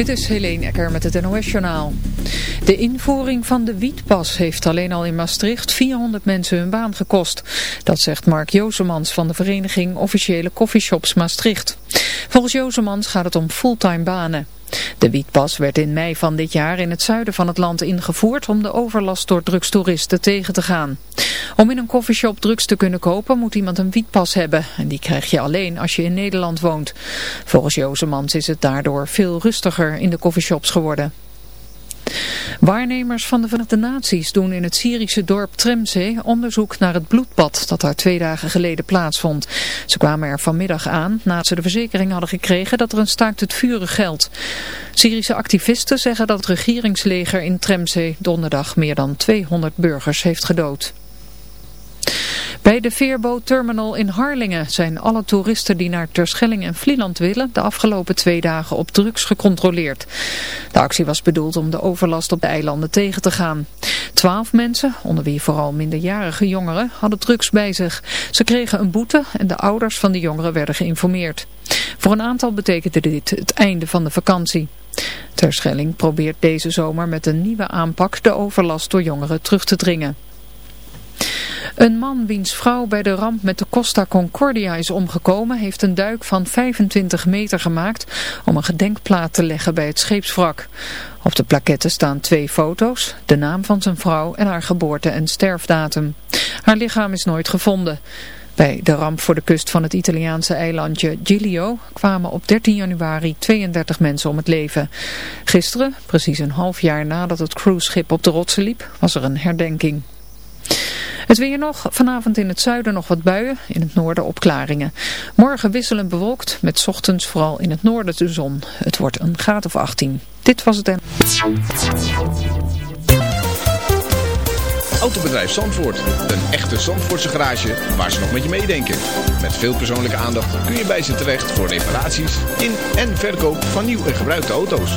Dit is Helene Ecker met het NOS-journaal. De invoering van de wietpas heeft alleen al in Maastricht 400 mensen hun baan gekost. Dat zegt Mark Jozemans van de vereniging Officiële Coffeeshops Maastricht. Volgens Jozemans gaat het om fulltime banen. De wietpas werd in mei van dit jaar in het zuiden van het land ingevoerd om de overlast door drugstoeristen tegen te gaan. Om in een koffieshop drugs te kunnen kopen moet iemand een wietpas hebben en die krijg je alleen als je in Nederland woont. Volgens Jozemans is het daardoor veel rustiger in de koffieshops geworden. Waarnemers van de Verenigde Naties doen in het Syrische dorp Tremzee onderzoek naar het bloedbad dat daar twee dagen geleden plaatsvond. Ze kwamen er vanmiddag aan nadat ze de verzekering hadden gekregen dat er een staakt het vuren geldt. Syrische activisten zeggen dat het regeringsleger in Tremzee donderdag meer dan 200 burgers heeft gedood. Bij de veerbootterminal in Harlingen zijn alle toeristen die naar Terschelling en Vlieland willen de afgelopen twee dagen op drugs gecontroleerd. De actie was bedoeld om de overlast op de eilanden tegen te gaan. Twaalf mensen, onder wie vooral minderjarige jongeren, hadden drugs bij zich. Ze kregen een boete en de ouders van de jongeren werden geïnformeerd. Voor een aantal betekende dit het einde van de vakantie. Terschelling probeert deze zomer met een nieuwe aanpak de overlast door jongeren terug te dringen. Een man wiens vrouw bij de ramp met de Costa Concordia is omgekomen heeft een duik van 25 meter gemaakt om een gedenkplaat te leggen bij het scheepswrak. Op de plaquette staan twee foto's, de naam van zijn vrouw en haar geboorte- en sterfdatum. Haar lichaam is nooit gevonden. Bij de ramp voor de kust van het Italiaanse eilandje Giglio kwamen op 13 januari 32 mensen om het leven. Gisteren, precies een half jaar nadat het cruiseschip op de rotsen liep, was er een herdenking. Het weer nog, vanavond in het zuiden nog wat buien, in het noorden opklaringen. Morgen wisselend bewolkt, met ochtends vooral in het noorden de zon. Het wordt een graad of 18. Dit was het en... Autobedrijf Zandvoort. Een echte Zandvoortse garage waar ze nog met je meedenken. Met veel persoonlijke aandacht kun je bij ze terecht voor reparaties in en verkoop van nieuw en gebruikte auto's.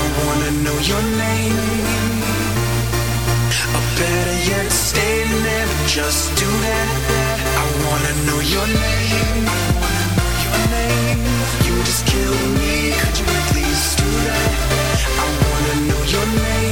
I wanna know your name. Better yet, never just do that. I wanna know your name. You just killed me, could you at least do that? I wanna know your name.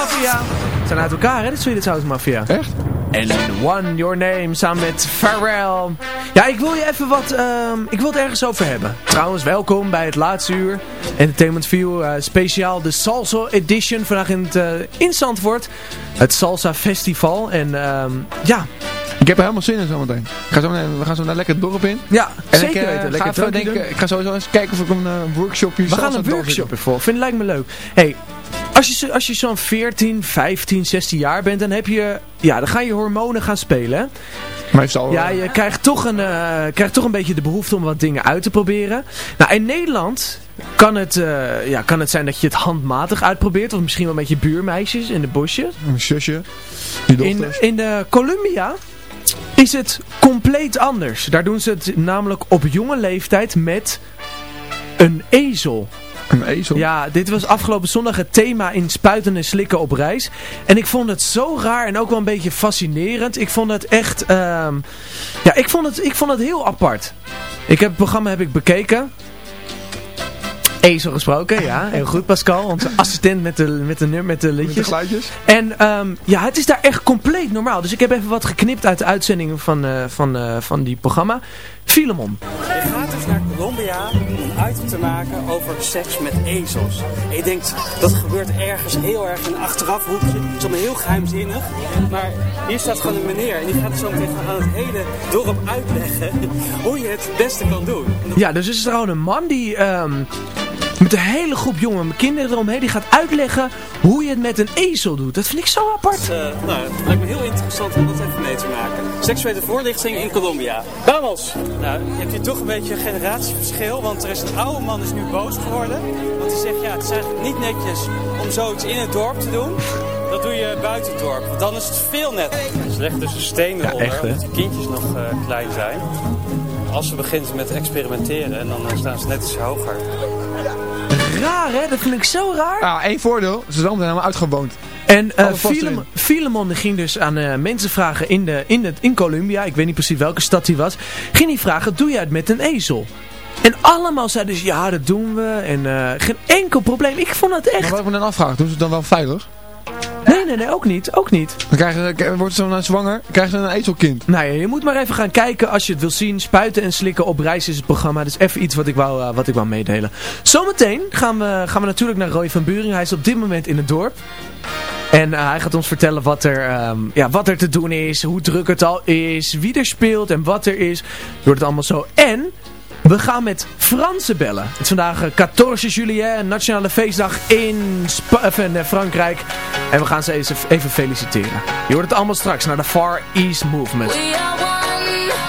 Mafia. Ze zijn uit elkaar, hè, de Swedish House Mafia. Echt? En One Your Name samen met Pharrell. Ja, ik wil je even wat... ehm, ik wil het ergens over hebben. Trouwens, welkom bij het laatste uur. Entertainment View. eh, speciaal de Salsa Edition. Vandaag in het uh, in Zandvoort. Het Salsa Festival. En ehm, ja, Ik heb er helemaal zin in zometeen. Ga zo meteen- we gaan zo naar lekker het dorp in. ja En zeker ik, eh, weten. ga Lekker drankje denken, ik ga sowieso eens kijken of ik een workshopje We gaan een dans workshop doe. ervoor. Vind, lijkt me leuk. Hey, als je, als je zo'n 14, 15, 16 jaar bent, dan heb je... Ja, dan gaan je hormonen gaan spelen. Meestal. Ja, je krijgt toch, een, eh, krijgt toch een beetje de behoefte om wat dingen uit te proberen. Nou, in Nederland kan het, eh, ja, kan het zijn dat je het handmatig uitprobeert. Of misschien wel met je buurmeisjes in de bosjes. Een zusje. Die In, in de Columbia is het compleet anders. Daar doen ze het namelijk op jonge leeftijd met een ezel. Een ezel. Ja, dit was afgelopen zondag het thema in Spuiten en Slikken op reis. En ik vond het zo raar en ook wel een beetje fascinerend. Ik vond het echt... ehm, ja, ik vond het, ik vond het heel apart. Ik heb het programma heb ik bekeken. Ezel gesproken, ja. Heel goed Pascal, onze assistent met de, met de, num- met de Met de liedjes. geluidjes. En ehm, ja, het is daar echt compleet normaal. Dus ik heb even wat geknipt uit de uitzending van, eh, van, eh, van die programma. Filemon. Je gaat dus naar Colombia om een item te maken over seks met ezels. En je denkt, dat gebeurt ergens heel erg in een achterafhoekje. Het is allemaal heel geheimzinnig. Maar hier staat gewoon een meneer en die gaat zo meteen aan het hele dorp uitleggen hoe je het het beste kan doen. Ja, dus er is gewoon een man die ehm, met een hele groep jonge kinderen eromheen, die gaat uitleggen hoe je het met een ezel doet. Dat vind ik zo apart. Eh, nou, het lijkt me heel interessant om dat even mee te maken. Seksuele voorlichting in Colombia. Vamos! Nou, je hebt hier toch een beetje een generatieverschil, want er is een oude man is nu boos geworden. Want die zegt, ja, het is eigenlijk niet netjes om zoiets in het dorp te doen. Dat doe je buiten het dorp, want dan is het veel netter. Ze leggen dus een steen eronder, echt, omdat die kindjes nog eh, klein zijn. Als ze begint met experimenteren, en dan eh, staan ze net iets hoger. Raar hè, dat vind ik zo raar. Ah, één voordeel. Ze zijn allemaal helemaal uitgewoond. En eh Filemon, ging dus aan eh, mensen vragen in, de, in, het, in Columbia, ik weet niet precies welke stad hij was, ging hij vragen, doe jij het met een ezel? En allemaal zeiden dus, ja dat doen we en eh, geen enkel probleem. Ik vond het Maar echt... wat ik me dan afvraag, doen ze het dan wel veilig? Nee, nee, nee, ook niet, ook niet. Dan krijgen ze, wordt ze dan zwanger, krijgen ze een ezelkind. Nou ja, je moet maar even gaan kijken als je het wil zien. Spuiten en slikken op reis is het programma. Dus even iets wat ik wou, eh, wat ik wou meedelen. Zometeen gaan we, gaan we natuurlijk naar Roy van Buring. Hij is op dit moment in het dorp. En eh, hij gaat ons vertellen wat er, ehm, ja, wat er te doen is, hoe druk het al is, wie er speelt en wat er is. Je hoort het allemaal zo. En we gaan met Fransen bellen. Het is vandaag eh, 14 juli, hè, een nationale feestdag in, in eh, Frankrijk. En we gaan ze even, even feliciteren. Je hoort het allemaal straks naar de Far East Movement. We are one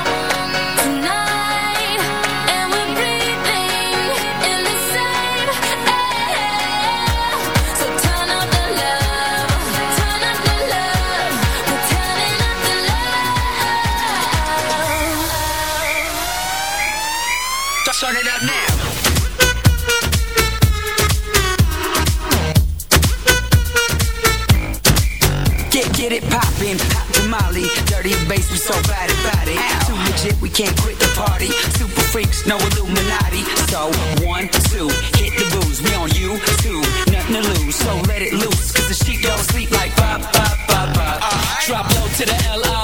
Get, it poppin', hot tamale, dirty bass, we so bad about it. Too legit, we can't quit the party. Super freaks, no Illuminati. So, one, two, hit the booze, we on you, two, nothing to lose. So let it loose, cause the sheep don't sleep like bop, bop, bop, bop. Uh, drop low to the L-O,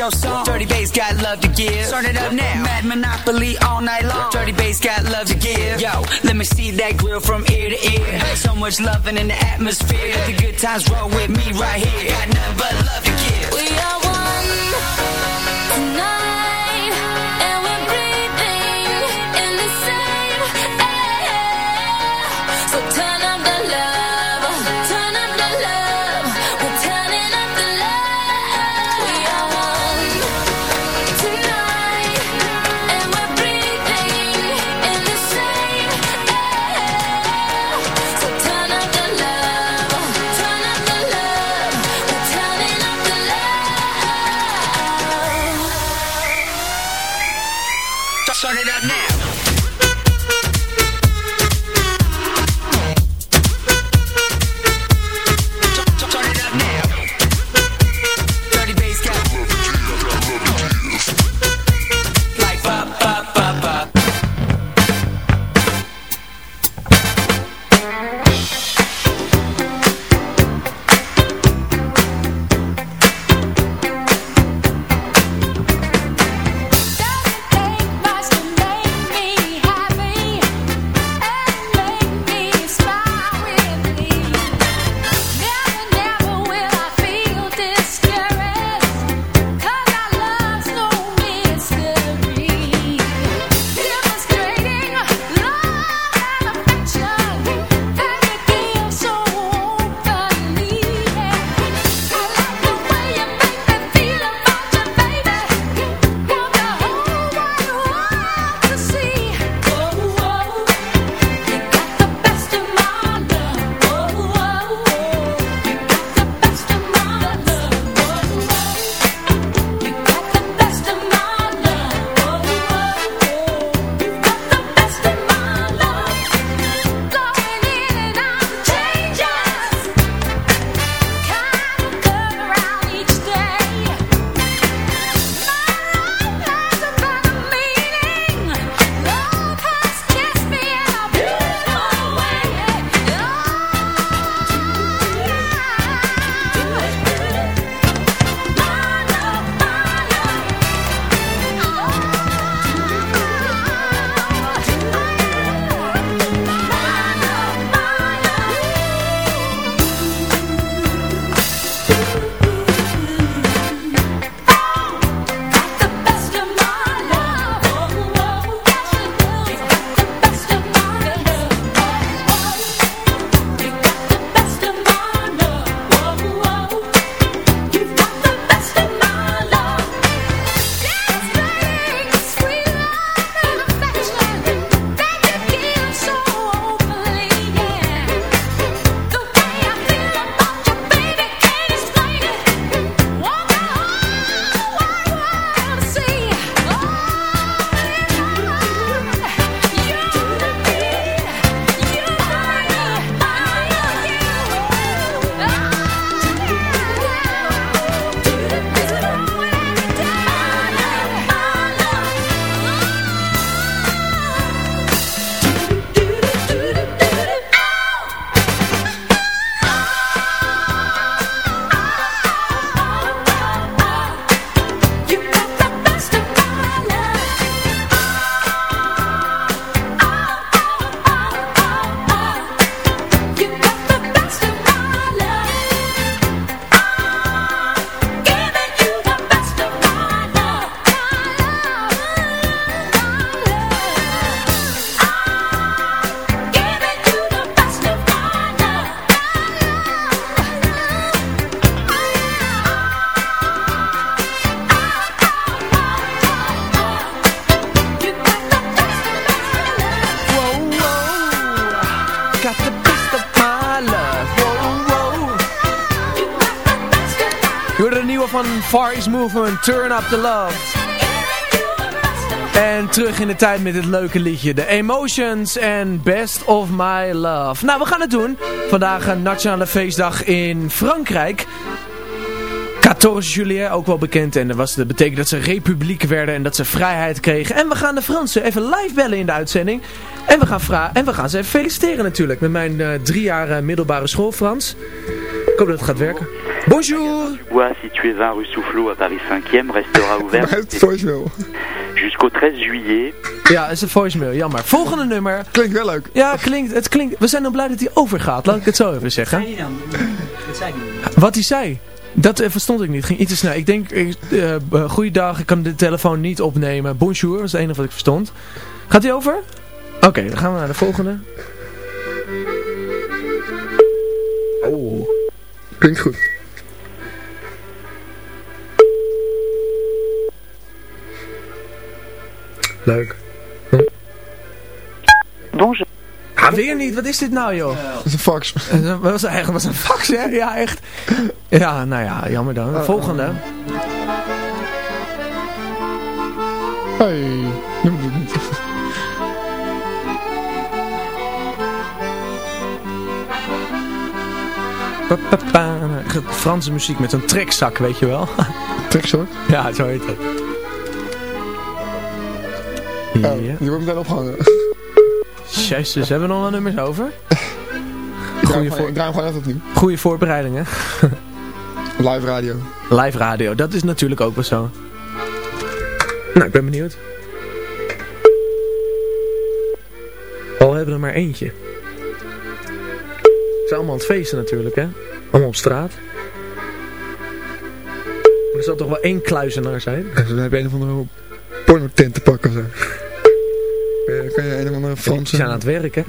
your song. Dirty bass got love to give. Start it up now. Mad Monopoly all night long. Dirty bass got love to give. Yo, let me see that grill from ear to ear. So much loving in the atmosphere. Let the good times roll with me right here. Got nothing but love to give. We are one tonight, Turn Up The Love. En terug in de tijd met dit leuke liedje. The Emotions en Best of My Love. Nou, we gaan het doen. Vandaag een nationale feestdag in Frankrijk. 14 juillet, ook wel bekend. En dat, was, dat betekent dat ze republiek werden en dat ze vrijheid kregen. En we gaan de Fransen even live bellen in de uitzending. En we gaan, en we gaan ze even feliciteren natuurlijk. Met mijn eh, drie jaar eh, middelbare school Frans. Ik hoop dat het gaat werken. Bonjour. Bois, situé 20 rue Soufflot à Paris 5e, restera ouvert het voicemail. jusqu'au 13 juillet. Ja, is een voicemail, jammer. Volgende nummer. Klinkt wel leuk. Ja, klinkt, het klinkt, we zijn dan blij dat hij overgaat, laat ik het zo even zeggen. Zei hij dan? Wat zei hij dan? Wat hij zei, dat eh, verstond ik niet, ging iets te snel. Ik denk, eh eh, goeiedag, ik kan de telefoon niet opnemen. Bonjour, dat is het enige wat ik verstond. Gaat hij over? Oké, dan gaan we naar de volgende. Oh. Klinkt goed. Leuk. Bonjour. Ah, weer niet. Wat is dit nou, joh? Dat is een fax. Dat was eigenlijk was een fax, hè? Ja, echt. Ja, nou ja, jammer dan. Volgende. Hey, noem het niet. Pa, pa, pa. Franse muziek met een trekzak, weet je wel? Trekzak. ja, zo heet het. Oh, Ja. die wordt meteen opgehangen. Jezus, hebben we nog wel nummers over? Goeie, voor, goeie voorbereidingen. Live radio. Live radio, dat is natuurlijk ook wel zo. Nou, ik ben benieuwd. Al hebben we er maar eentje. Ze zijn allemaal aan het feesten natuurlijk, hè? Allemaal op straat. Maar er zal toch wel één kluizenaar zijn? En dan heb je een of andere pornotent te pakken. Zo. Eh, Kan je een of andere Die Franse... zijn aan het werken.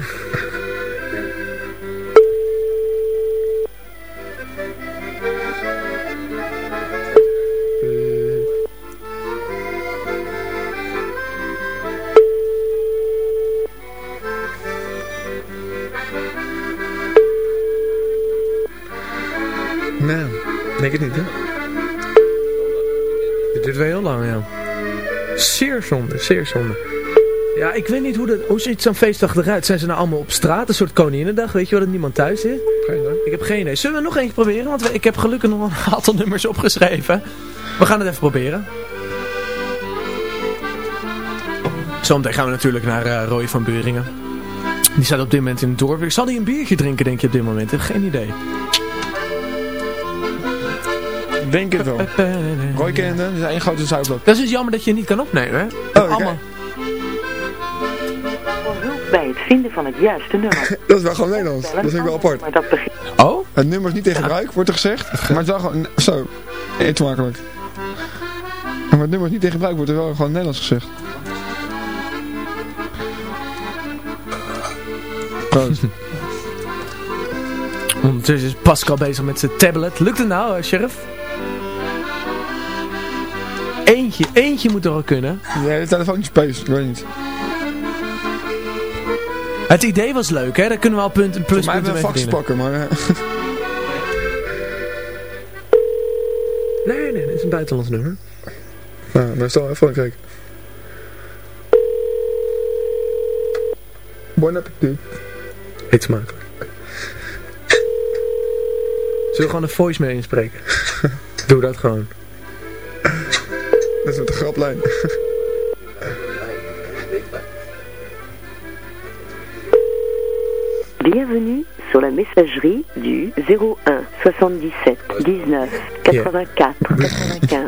Nee, denk het niet, hè? Dit duurt wel heel lang, ja. Zeer zonde, zeer zonde. Ja, ik weet niet hoe, dat, hoe ziet zo'n feestdag eruit. Zijn ze nou allemaal op straat? Een soort Koninginnedag, weet je wel, dat niemand thuis is? Geen idee. Ik heb geen idee. Zullen we nog eentje proberen? Want we- ik heb gelukkig nog een aantal nummers opgeschreven. We gaan het even proberen. Zometeen gaan we natuurlijk naar eh Roy van Buringen. Die staat op dit moment in het dorp. Zal hij een biertje drinken, denk je, op dit moment? Ik heb geen idee. Denk het wel. Roy kende, dat is één grote zuiblok. Dat is dus jammer dat je niet kan opnemen, hè? oké. Allemaal. Bij het vinden van het juiste nummer. Dat is wel gewoon Nederlands. Dat vind ik wel apart. Maar dat begint... Oh? Het nummer is niet in gebruik, wordt er gezegd. Maar het is wel gewoon... Zo, eet makkelijk. Maar het nummer is niet in gebruik, wordt er wel gewoon Nederlands gezegd. Proost. Ondertussen is Pascal bezig met zijn tablet. Lukt het nou, eh, sheriff? Eentje, eentje moet er wel kunnen. Ja, de telefoon is space, ik weet niet. Het idee was leuk, hè? Daar kunnen we al punt, hebben we mee een fax pakken, maar... eh, Nee, nee, dit is een buitenlands nummer. nou, maar stel even kijken. Bon appetit. Eet smakelijk. Zullen we gewoon een voice mee inspreken? Doe dat gewoon. Dat is met de graplijn. Bienvenue sur la messagerie du 01 77 19 84 95.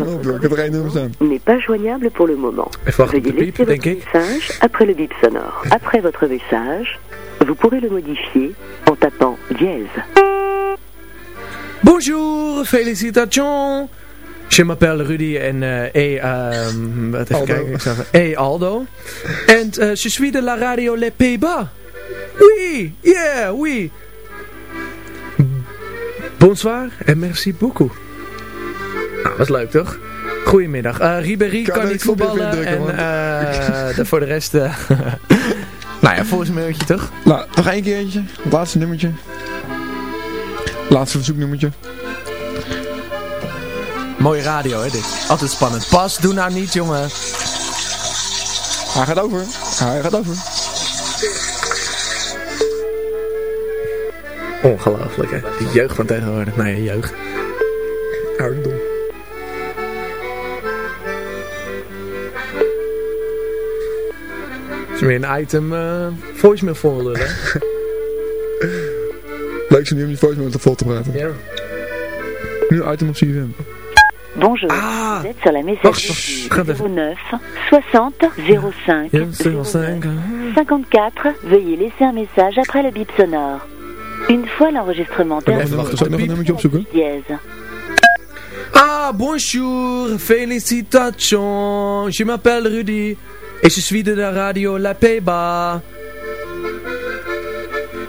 Op, joh, ik heb er één nummer staan. N'est pas joignable pour le moment. Veuillez laisser votre message après le bip sonore. Après votre message, vous pourrez le modifier en tapant dièse. Bonjour, félicitations. Je m'appelle Rudy en eh e, ehm, wat even Aldo. kijken, ik zeg Aldo. En eh, je suis de la radio Les Pays-Bas. Oui, yeah, oui. Bonsoir en merci beaucoup. Nou, dat is leuk toch? Goedemiddag. Eh Ribéry Kan kan, niet voetballen indrukken, en de- voor de rest... eh, nou ja, volgens mij mailtje toch? Nou, nog één keertje. Het laatste nummertje. Laatste verzoeknummertje. Mooie radio hè dit. Altijd spannend. Pas, doe nou niet jongen. Hij gaat over. Hij gaat over. Ongelooflijk, hè? De jeugd van tegenwoordig. Nou ja, jeugd. Ouderdom. Het is weer een item uh, voicemail voor hè? Leuk ze nu om je voicemail te vol te praten. Ja. Nu item op CVM. Bonjour, ah. vous êtes sur la messagerie oh, 09 60 05 05 54. Veuillez laisser un message après le bip sonore. Une fois l'enregistrement eh terminé... Zal ik een nummertje opzoeken? Ah, bonjour, félicitations, je m'appelle Rudy et je suis de la radio La Peba.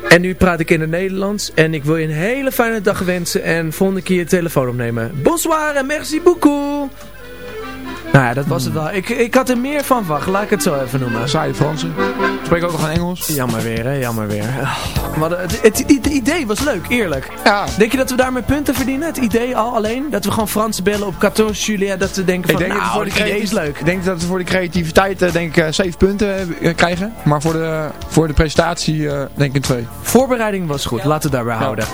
En nu praat ik in het Nederlands en ik wil je een hele fijne dag wensen en volgende keer je telefoon opnemen. Bonsoir en merci beaucoup. Nou ja, dat was het wel. Ik, ik had er meer van wacht, laat ik het zo even noemen. Saaie Fransen. Spreek ook nog een Engels. Jammer weer, hè, jammer weer. Maar het, het, idee was leuk, eerlijk. Denk je dat we daarmee punten verdienen? Het idee al alleen? Dat we gewoon Frans bellen op 14 Julia dat we denken van, ik denk nou, voor de idee is leuk. Ik denk dat we voor de creativiteit, eh, denk ik, eh, 7 punten eh, krijgen. Maar voor de, voor de presentatie, denk ik, een 2. Voorbereiding was goed, laten we daarbij ja. houden.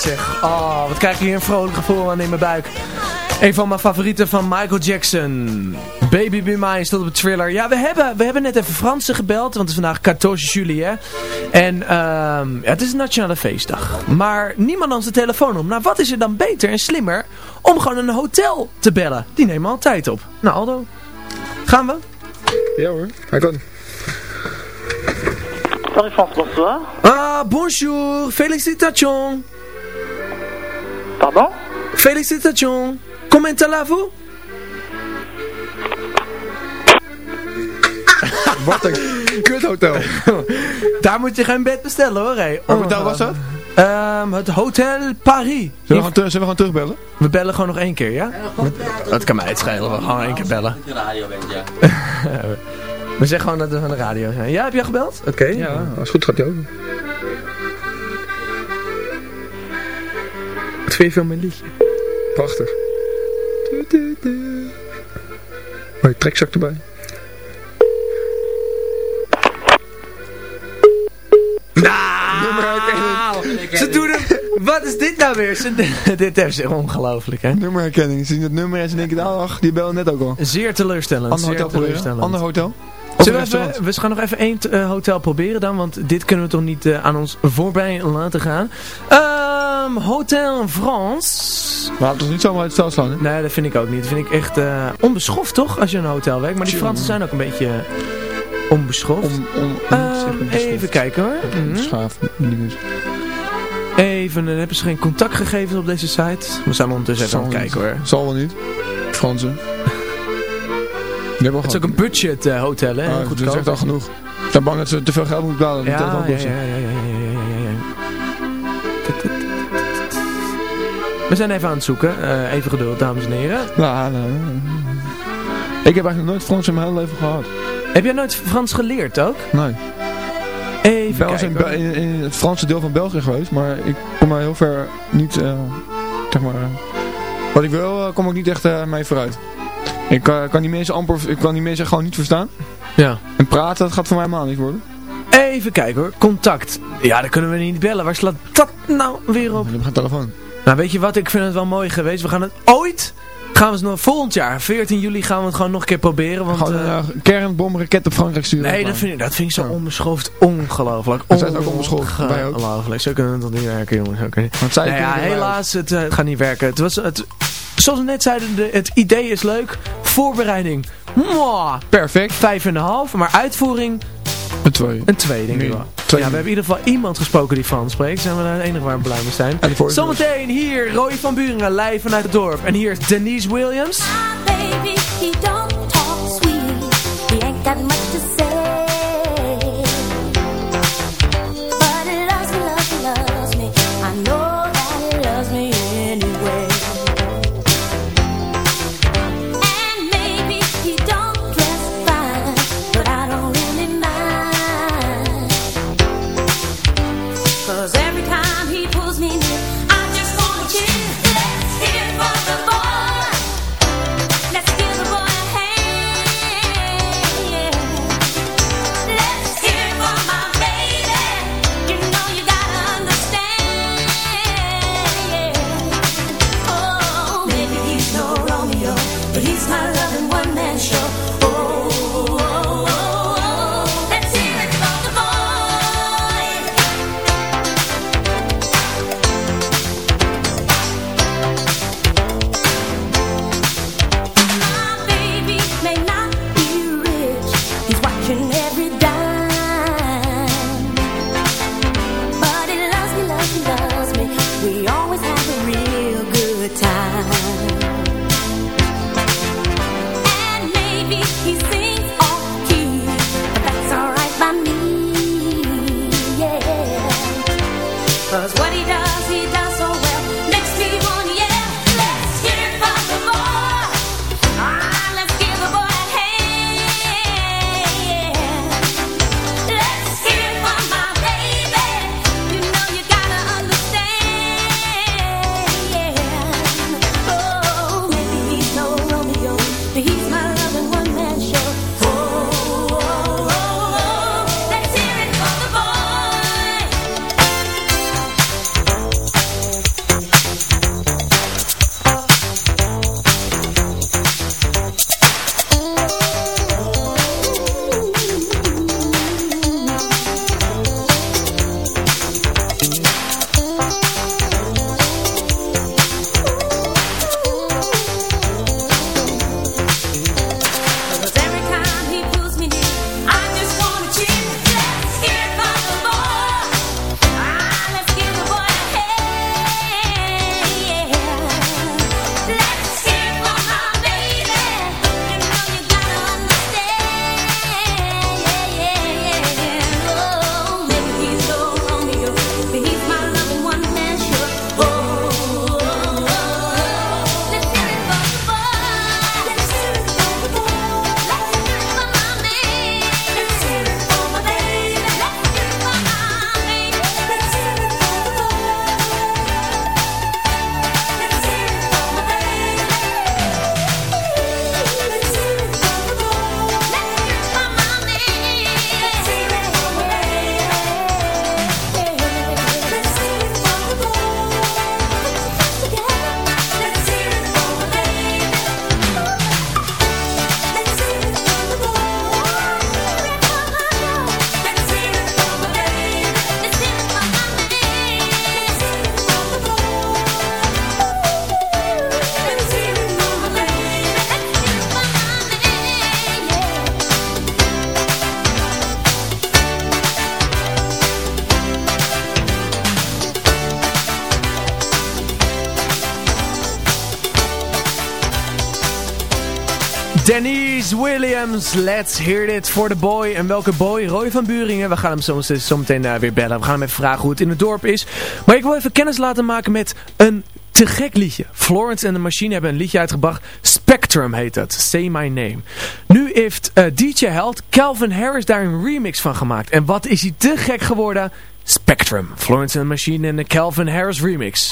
zeg. Oh, wat krijg je hier een vrolijk gevoel aan in mijn buik. Een van mijn favorieten van Michael Jackson. Baby Be Mine stond op het thriller. Ja, we hebben, we hebben net even Fransen gebeld, want het is vandaag 14 juli, hè. En ehm, het is een nationale feestdag. Maar niemand nam zijn telefoon op. Nou, wat is er dan beter en slimmer om gewoon een hotel te bellen? Die nemen altijd op. Nou, Aldo, gaan we? Ja hoor, hij kan. Sorry, France, Bonsoir. Ah, bonjour, félicitations. Félicitations. Comment allez-vous? Wat een kuthotel. Daar moet je geen bed bestellen hoor. Hé. Wat hotel was dat? Ehm, het Hotel Paris. Zullen we, zullen we gewoon terugbellen? We bellen gewoon nog één keer, ja? Dat kan mij het schelen, we gaan gewoon één keer bellen. De radio bent, ja. We zeggen gewoon dat we van de radio zijn. Ja, heb je al gebeld? Oké. Ja, als het goed gaat ook. Wat vind je van mijn liedje? Prachtig. Du. Mooie trekzak erbij. Nou, ze doen hem. Wat is dit nou weer? Ze, dit is ongelooflijk, hè? Nummerherkenning. Ze zien het nummer en ze denken, ah, ach, die bellen net ook al. Zeer teleurstellend. Ander zeer hotel teleurstellend. Ander hotel? Zullen we, even, we gaan nog even één eh, hotel proberen dan, want dit kunnen we toch niet eh, aan ons voorbij laten gaan. Ehm hotel France. Maar het is niet zomaar uit het stel slaan, hè? Nee, dat vind ik ook niet. Dat vind ik echt eh, onbeschoft toch, als je in een hotel werkt. Maar die. Fransen zijn ook een beetje eh, onbeschoft. Om, om, maar, even kijken hoor. Mhm. Schaaf, dinges. Even, dan hebben ze geen contactgegevens op deze site. We zijn ondertussen even aan het kijken hoor. niet. Zal wel niet. Fransen. Het is ook een budget eh, hotel hè, Ah, goed dat is echt al genoeg. Ik ben bang dat ze te veel geld moeten betalen. Ja, Ja, ja, ja, ja, ja, ja, ja, ja, ja. We zijn even aan het zoeken. Eh, even geduld, dames en heren. Nou, nou, ik heb eigenlijk nooit Frans in mijn hele leven gehad. Heb jij nooit Frans geleerd ook? Nee. Even Ik ben wel in, het Franse deel van België geweest, maar ik kom maar heel ver niet, eh, zeg maar, wat ik wil, kom ik niet echt mee vooruit. Ik kan die mensen amper, ik kan die mensen gewoon niet verstaan. Ja. En praten, dat gaat voor mij helemaal niet worden. Even kijken hoor. Contact. Ja, dan kunnen we niet bellen. Waar slaat dat nou weer op? Ik heb geen telefoon. Nou, weet je wat? Ik vind het wel mooi geweest. We gaan het ooit... Gaan we het nog volgend jaar, 14 juli, gaan we het gewoon nog een keer proberen. Want, Gewoon een eh, uh, kernbom raket op Frankrijk sturen. Nee, dat vind, ik, dat vind ik zo onbeschoft ongelooflijk. Dat zijn ook onbeschoft, wij ook. Ongelooflijk. Zo kunnen we toch niet werken, jongens. Kunnen... Want zij Nou ja, helaas, het eh, gaat niet werken. Het was, het, zoals we net zeiden, de, het idee is leuk. Voorbereiding, mwah, Perfect. vijf en een half. Maar uitvoering, Een twee. een twee, denk ik wel. Twee. Ja, we hebben in ieder geval iemand gesproken die Frans spreekt. Zijn we daar het enige waar we blij mee zijn. Zometeen hier, Roy van Buringen, live vanuit het dorp. En hier is Denise Williams. Baby, he don't talk sweet. He ain't got much to say. Let's hear it for the boy. En welke boy? Roy van Buringen. We gaan hem zo, meteen eh, weer bellen. We gaan hem even vragen hoe het in het dorp is. Maar ik wil even kennis laten maken met een te gek liedje. Florence en de Machine hebben een liedje uitgebracht. Spectrum heet het. Say My Name. Nu heeft eh, DJ Held Calvin Harris daar een remix van gemaakt. En wat is hij te gek geworden? Spectrum. Florence and the Machine en de Calvin Harris remix.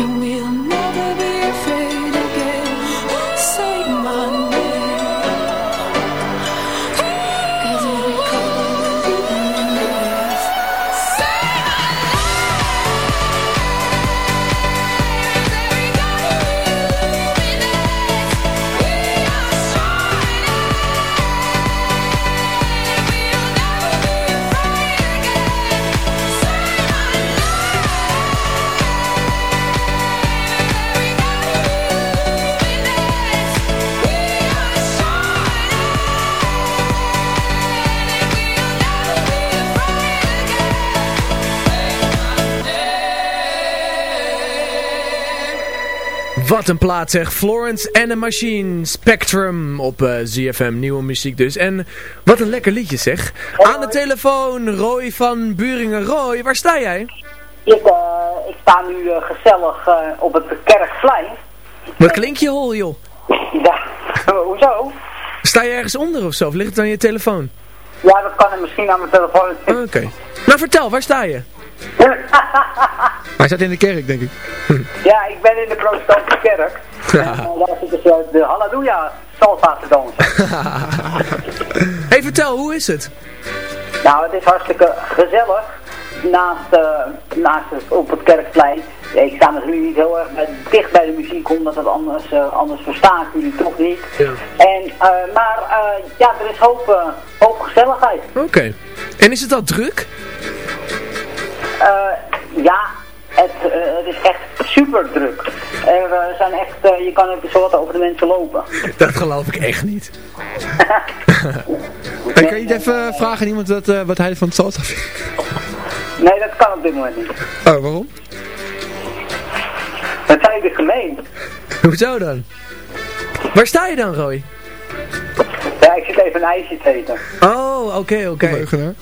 And we'll een plaat zeg. Florence and the Machine. Spectrum op eh, ZFM. Nieuwe muziek dus. En wat een lekker liedje zeg. Aan de telefoon Roy van Buringen. Roy, waar sta jij? Ik, eh, ik sta nu eh, gezellig op het Kerkplein. Wat klink je hol joh? Ja, hoezo? Sta je ergens onder of zo? Of ligt het aan je telefoon? Ja, dat kan er misschien aan mijn telefoon. Oké. Nou vertel, waar sta je? Hij staat in de kerk, denk ik. ja, ik ben in de protestantse kerk. En eh, daar zit dus eh, de Halleluja salsa te dansen. hey, vertel, hoe is het? Nou, het is hartstikke gezellig. Naast, eh, naast het, op het kerkplein. Ja, ik sta natuurlijk niet heel erg bij, dicht bij de muziek, omdat het anders, eh, anders versta ik jullie toch niet. En, eh, maar ja, er is hoop, hoop gezelligheid. Oké. En is het al druk? Eh, ja, Het, eh, het is echt super druk. Er eh, zijn echt, je kan even zo wat over de mensen lopen. Dat geloof ik echt niet. En kan je niet even vragen aan iemand wat, wat hij van het salsa vindt? Nee, dat kan op dit moment niet. Oh, waarom? Dat zijn de gemeen. Hoezo dan? Waar sta je dan, Roy? Ja, ik zit even een ijsje te eten. Oh, oké, oké. Nou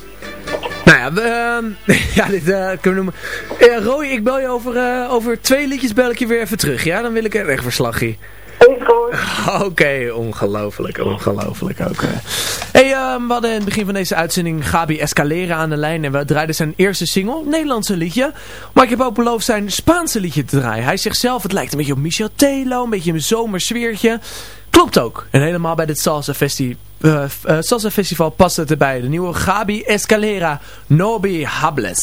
ja, we, ehm, ja, dit eh, kunnen we noemen. Eh, Roy, ik bel je over, eh, over twee liedjes bel ik je weer even terug, ja? Dan wil ik er echt verslagje. Oké, ongelooflijk, ongelooflijk ook. Hey, ehm, we hadden in het begin van deze uitzending Gabi Escalera aan de lijn en we draaiden zijn eerste single, Nederlandse liedje. Maar ik heb ook beloofd zijn Spaanse liedje te draaien. Hij zegt zelf, het lijkt een beetje op Michel Telo, een beetje een zomersfeertje. Klopt ook. En helemaal bij dit Salsa, festi eh, Salsa Festival past het erbij. De nieuwe Gabi Escalera, Nobi Hables.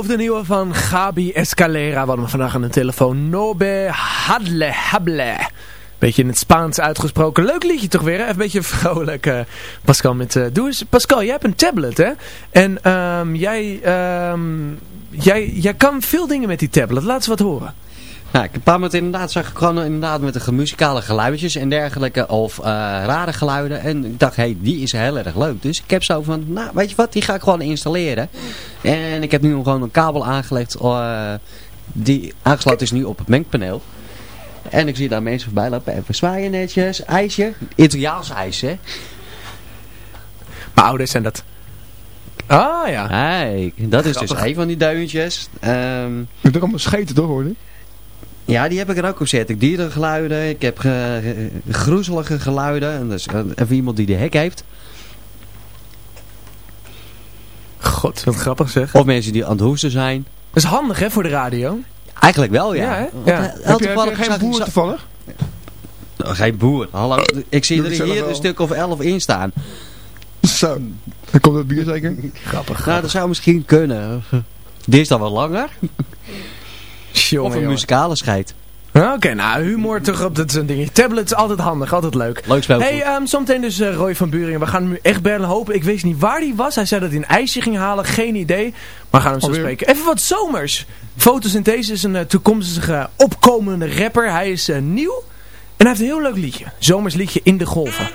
Beloofd, de nieuwe van Gabi Escalera. We hadden vandaag aan de telefoon. Nobe Hadle Hable. Beetje in het Spaans uitgesproken. Leuk liedje toch weer? Even een beetje vrolijk. eh, Pascal, met, eh, doe eens. Pascal, jij hebt een tablet, hè? En ehm, jij, ehm, jij, jij kan veel dingen met die tablet. Laat eens wat horen. Nou, ik een paar minuten inderdaad zag ik gewoon inderdaad met de muzikale geluidjes en dergelijke of eh, rare geluiden. En ik dacht, hé, hey, die is heel erg leuk. Dus ik heb zo van, nou, weet je wat, die ga ik gewoon installeren. En ik heb nu gewoon een kabel aangelegd eh, die aangesloten is nu op het mengpaneel. En ik zie daar mensen voorbij lopen, even zwaaien netjes, ijsje, Italiaans ijs, hè. Mijn ouders zijn dat. Ah ja. Kijk, dat is dus een van die deuntjes. Ehm, Je moet ook allemaal scheten toch hoor? Ja, die heb ik er ook op zitten. Dierengeluiden, ik heb ge- ge- groezelige geluiden. En dus eh, even iemand die de hek heeft. God, wat grappig zeg. Of mensen die aan het hoesten zijn. Dat is handig hè voor de radio. Eigenlijk wel, ja. Ja, Ja. Heb je, heb je geen ik- boer toevallig? Nou, Geen boer. Hallo, ik zie Doe er hier wel. een stuk of elf in staan. Zo. Dan komt het bier zeker. Grappig. Nou, dat zou misschien kunnen. Dit is dan wel langer. Jongen, Of een jongen. muzikale scheid. Oké, nou humor toch op, dat is een dingetje. Tablet is altijd handig, altijd leuk. Leuk spel. Hey, ehm zometeen dus eh, Roy van Buringen. We gaan hem nu echt bellen. Hopen. Ik weet niet waar hij was. Hij zei dat hij een ijsje ging halen. Geen idee. Maar we gaan hem zo Alweer? spreken. Even wat zomers. Fotosynthese is een eh, toekomstige opkomende rapper. Hij is eh, nieuw. En hij heeft een heel leuk liedje. Zomers liedje in de golven.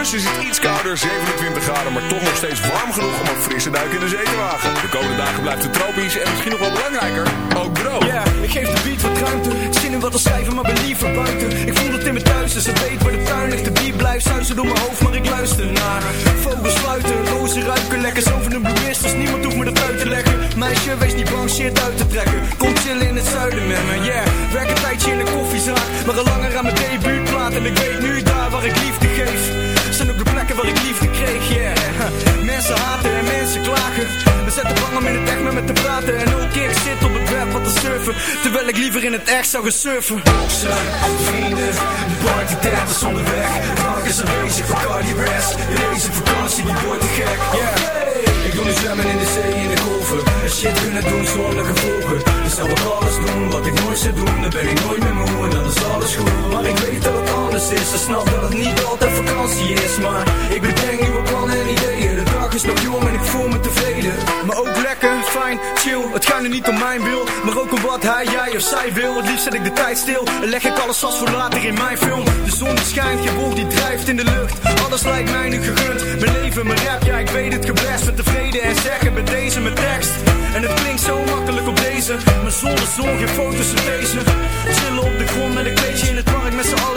De kust is het iets kouder, 27 graden, maar toch nog steeds warm genoeg om een frisse duik in de zee te wagen. De komende dagen blijft het tropisch en misschien nog wel belangrijker, ook droog. Ja, ik geef de beat wat ruimte. Zin in wat te schrijven, maar ben liever buiten. Ik voel het in mijn thuis, dus het weet waar de tuin ligt. De beat blijft zuizen door mijn hoofd, maar ik luister naar. Vogels fluiten, rozen ruiken lekker. Zo van een bloemist, dus niemand hoeft me dat uit te leggen. Meisje, wees niet bang, shit uit te trekken. Kom chillen in het zuiden met me, yeah. Werk een tijdje in een koffiezaak, maar al langer aan mijn debuutplaat. En ik weet nu daar waar ik liefde geef. Zijn ook de plekken waar ik liefde kreeg, yeah. Mensen haten en mensen klagen. We zetten bang om in het echt met me te praten. En ook ik zit op het web wat te surfen. Terwijl ik liever in het echt zou gaan surfen. Zijn vrienden, de party tijd is onderweg. Drank is aanwezig voor Cardi Rest. Deze vakantie die wordt te gek, yeah. Ik wil nu zwemmen in de zee, in de golven. En shit kunnen doen zonder gevolgen. Dus zou ik alles doen wat ik nooit zou doen. Dan ben ik nooit meer moe en dan is alles goed. Maar ik weet dat het anders is. En snap dat het niet altijd vakantie is. Maar ik bedenk nieuwe plannen en ideeën. Is nog jong en ik voel me tevreden. Maar ook lekker, fijn, chill. Het gaat nu niet om mijn wil. Maar ook om wat hij, jij of zij wil. Het liefst zet ik de tijd stil. En leg ik alles vast voor later in mijn film. De zon die schijnt, je wolk die drijft in de lucht. Alles lijkt mij nu gegund. Mijn leven, mijn rap, ja ik weet het geblest. Ben tevreden en zeggen bij deze mijn tekst. En het klinkt zo makkelijk op deze. Maar zonder zon, geen fotosynthese. Chillen op de grond met een kleedje in het park met z'n allen.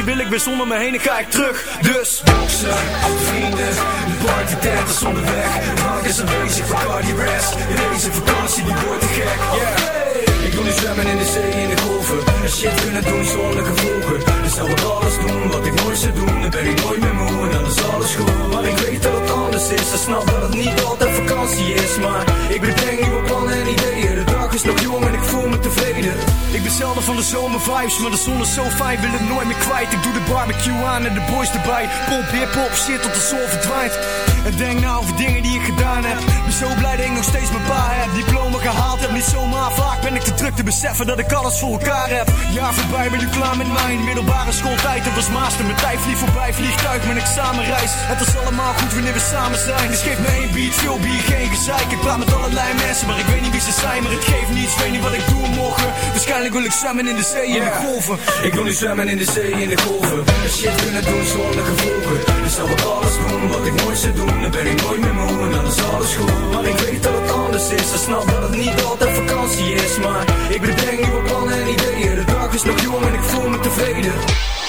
Tijdje wil ik weer zonder me heen en ga ik terug. Dus, boksen, vrienden, de party tent is onderweg. Drank is aanwezig voor Cardi Rest. Deze vakantie die wordt te gek, yeah. Ik wil nu zwemmen in de zee, in de golven. En shit kunnen doen zonder gevolgen. Dus zou ik alles doen wat ik nooit zou doen. Dan ben ik nooit meer moe en dan is alles goed. Maar ik weet dat het anders is. En snap dat het niet altijd vakantie is. Maar ik bedenk nieuwe plannen en ideeën. De dag is nog jong en ik voel me tevreden. Ik ben zelden van de zomer vibes, maar de zon is zo fijn, wil het nooit meer kwijt. Ik doe de barbecue aan en de boys erbij. Pop, hip hop, shit tot de zon verdwijnt. En denk nou over dingen die ik gedaan heb. Ben zo blij dat ik nog steeds mijn pa heb. Diploma gehaald heb, niet zomaar vaak ben ik te druk te beseffen dat ik alles voor elkaar heb. Jaar voorbij, ben nu klaar met mijn middelbare schooltijd. Het was master, mijn tijd vlieg voorbij, vliegtuig, mijn examenreis. Het is allemaal goed wanneer we samen zijn. Dus geef me één beat, veel bier, geen gezeik. Ik praat met allerlei mensen, maar ik weet niet wie ze zijn. Maar het geeft niets, weet niet wat ik doe morgen. Waarschijnlijk wil ik zwemmen in de zee, in de golven. Ik wil nu zwemmen in de zee, in de golven. En shit kunnen doen zonder gevolgen. Dus zou ik alles doen wat ik nooit zou doen. Dan ben ik nooit meer moe en dan is alles goed. Maar ik weet dat het anders is. En snap dat het niet altijd vakantie is. Maar ik bedenk nieuwe plannen en ideeën. De dag is nog jong en ik voel me tevreden.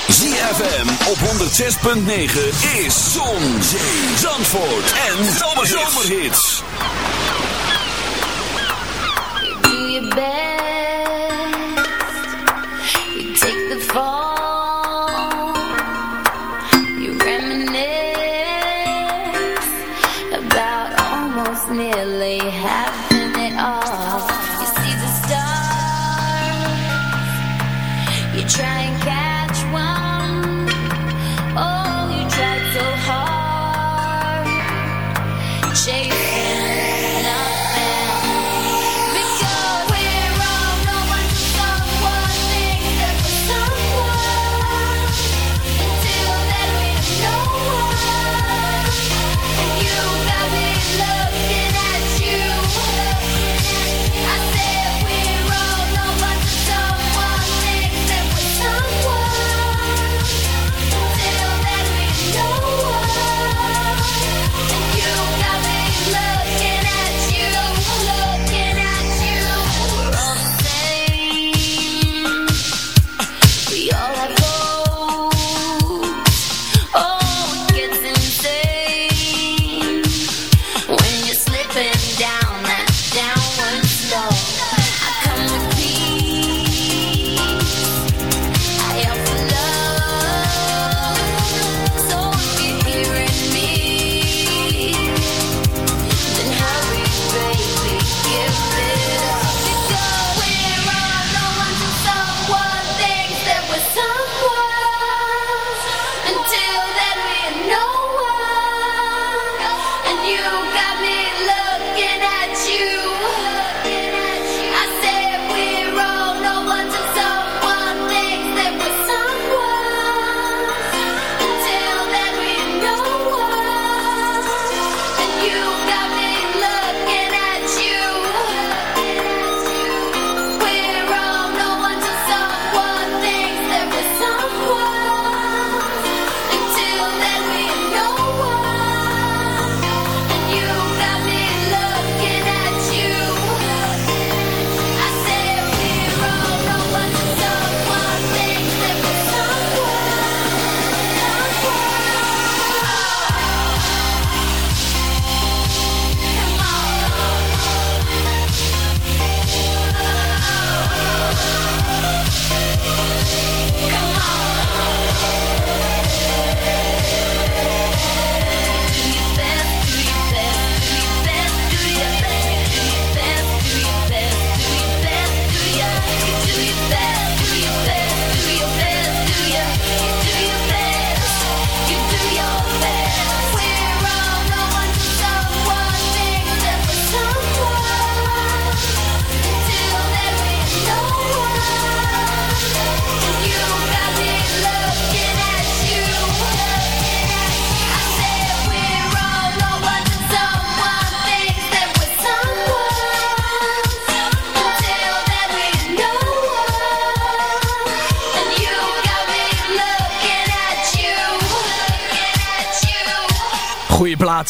ZFM op 106.9 is Zon, Zee, Zandvoort en Zomerhits. do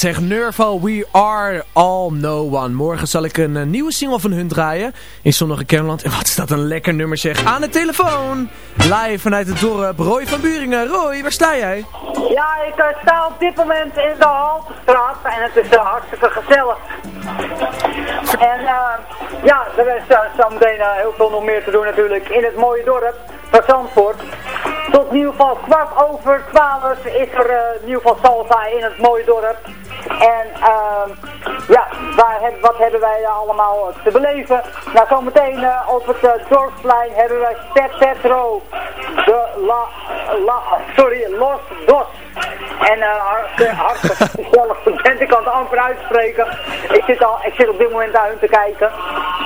Zeg. Nervo, We Are All No One. Morgen zal ik een eh, nieuwe single van hun draaien. In Zonnige Kernland. En wat is dat een lekker nummer zeg. Aan de telefoon. Live vanuit het dorp. Roy van Buringen. Roy, waar sta jij? Ja, ik eh, sta op dit moment in de Haltestraat en het is eh, hartstikke gezellig. En ja, er is uh, zometeen eh, heel veel nog meer te doen natuurlijk in het mooie dorp van Zandvoort. Tot in ieder geval kwart over twaalf is er eh, in ieder geval salsa in het mooie dorp. En ehm, ja, waar wat hebben wij eh, allemaal te beleven? Nou, zometeen eh, op het eh, dorpsplein hebben wij Step Petro, de La, La, sorry, Los Dos. En uh, hartstikke gezellig ik kan het amper uitspreken. Ik zit, al, ik zit op dit moment naar hun te kijken.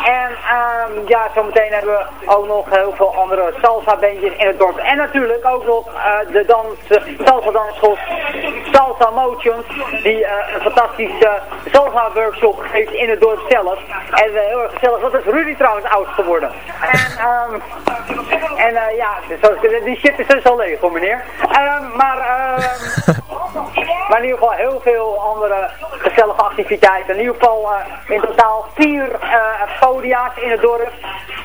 En ehm, ja, zometeen hebben we ook nog heel veel andere salsa bandjes in het dorp. En natuurlijk ook nog de dans, salsa dansschool Salsa Motions, die eh, een fantastische salsa workshop geeft in het dorp zelf. En uh, heel erg gezellig, wat is Rudy trouwens oud geworden. En, ehm, en eh, ja, zo, die shit is dus al leeg hoor meneer. Ehm, maar, ehm, maar in ieder geval heel veel andere gezellige activiteiten. In ieder geval eh, in totaal vier eh, podia's in het dorp.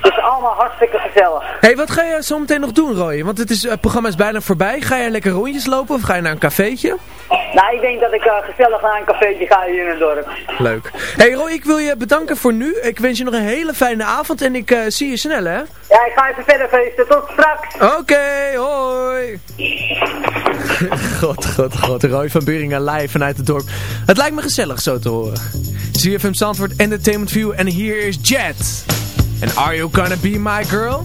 Dus allemaal hartstikke gezellig. hey, wat ga je zo meteen nog doen Roy? Want het, is, het programma is bijna voorbij. Ga je lekker rondjes lopen of ga je naar een cafeetje? Nou, ik denk dat ik eh, gezellig naar een cafeetje ga hier in het dorp. Leuk. hey Roy, ik wil je bedanken voor nu. Ik wens je nog een hele fijne avond en ik eh, zie je snel hè? Ja, ik ga even verder feesten. Tot straks. Oké, hoi. god, god, god. Roy van Buringen live vanuit het dorp. Het lijkt me gezellig zo te horen. CFM Zandvoort Entertainment View en hier is Jet. And are you gonna be my girl?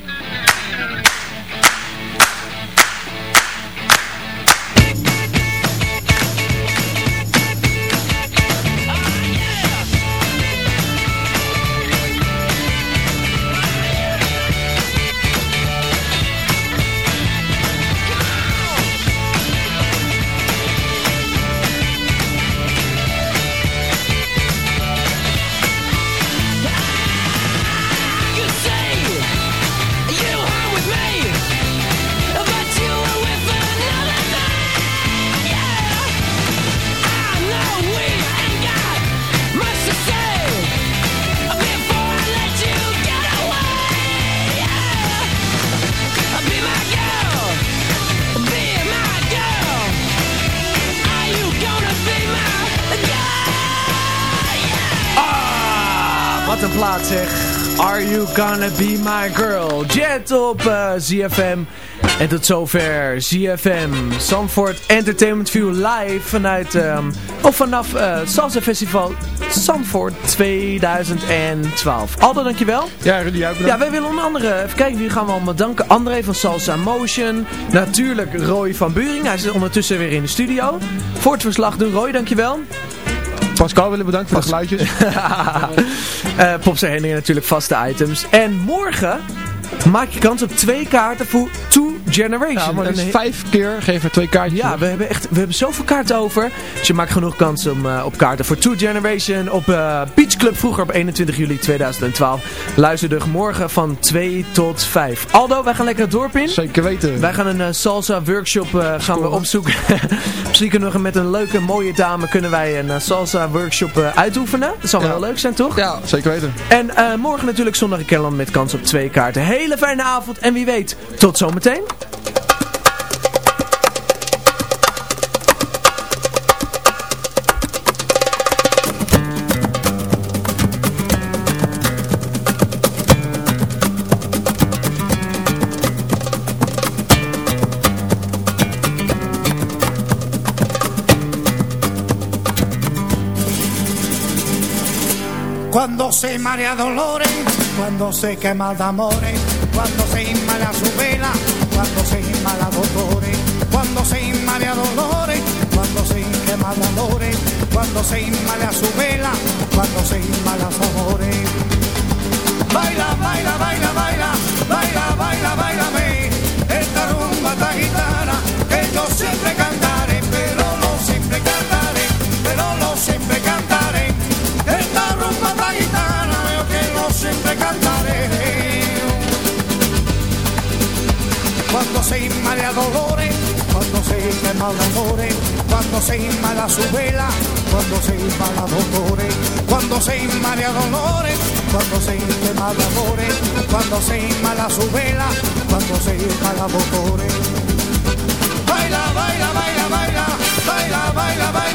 You gonna be my girl? Jet op eh, ZFM. En tot zover ZFM Zandvoort Entertainment View live vanuit, ehm, of vanaf eh Salsa Festival Zandvoort 2012. Aldo, dankjewel. Ja, Rudy, jij Ja, wij willen onder andere, even kijken, wie gaan we allemaal danken. André van Salsa Motion. Natuurlijk Roy van Buring, hij zit ondertussen weer in de studio. Voor het verslag doen, Roy, dankjewel. Pascal willen bedanken voor de geluidjes. Pops en Henry natuurlijk vaste items. En morgen maak je kans op twee kaarten voor Two Generations. Ja, maar he- vijf keer geven we twee kaartjes. ja, we hebben echt we hebben zoveel kaarten over. Dus je maakt genoeg kans om, eh, op kaarten voor Two Generation op eh, Beach Club vroeger op 21 juli 2012. Luister dus morgen van 2 tot 5. Aldo, wij gaan lekker het dorp in. Zeker weten. Wij gaan een eh, salsa workshop gaan we opzoeken. Misschien kunnen we met een leuke mooie dame kunnen wij een salsa workshop uitoefenen. Dat zal wel Ja. leuk zijn, toch? Ja, zeker weten. En morgen natuurlijk zondag in Kellerland met kans op twee kaarten. Hele fijne avond en wie weet, tot zometeen. Cuando se marea dolores, cuando se quema de amores, cuando se inmala su vela, cuando se inmala dolores, cuando se inmala dolores, cuando se de amores, cuando se inmala su vela, cuando se inmala amores. Baila, baila, baila, baila, baila, baila, bailame, esta rumba esta gitana, Cuando se inmala dolores, cuando se de amores, cuando se inmala su vela, cuando se inmala dolores, cuando se inmala dolores, cuando se de amores, cuando se inmala su vela, cuando se inmala dolores. Baila, baila, baila, baila, baila, baila, bailame,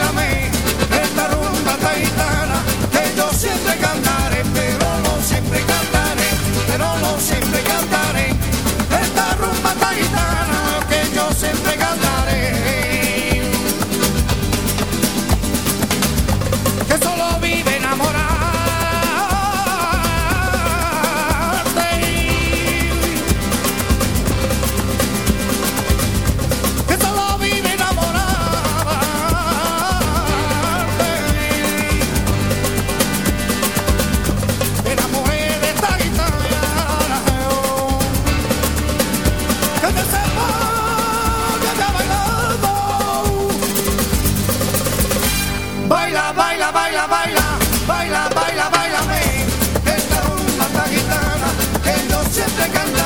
baila, baila, baila, baila, baila, esta rumba tan gitana que yo siempre canta.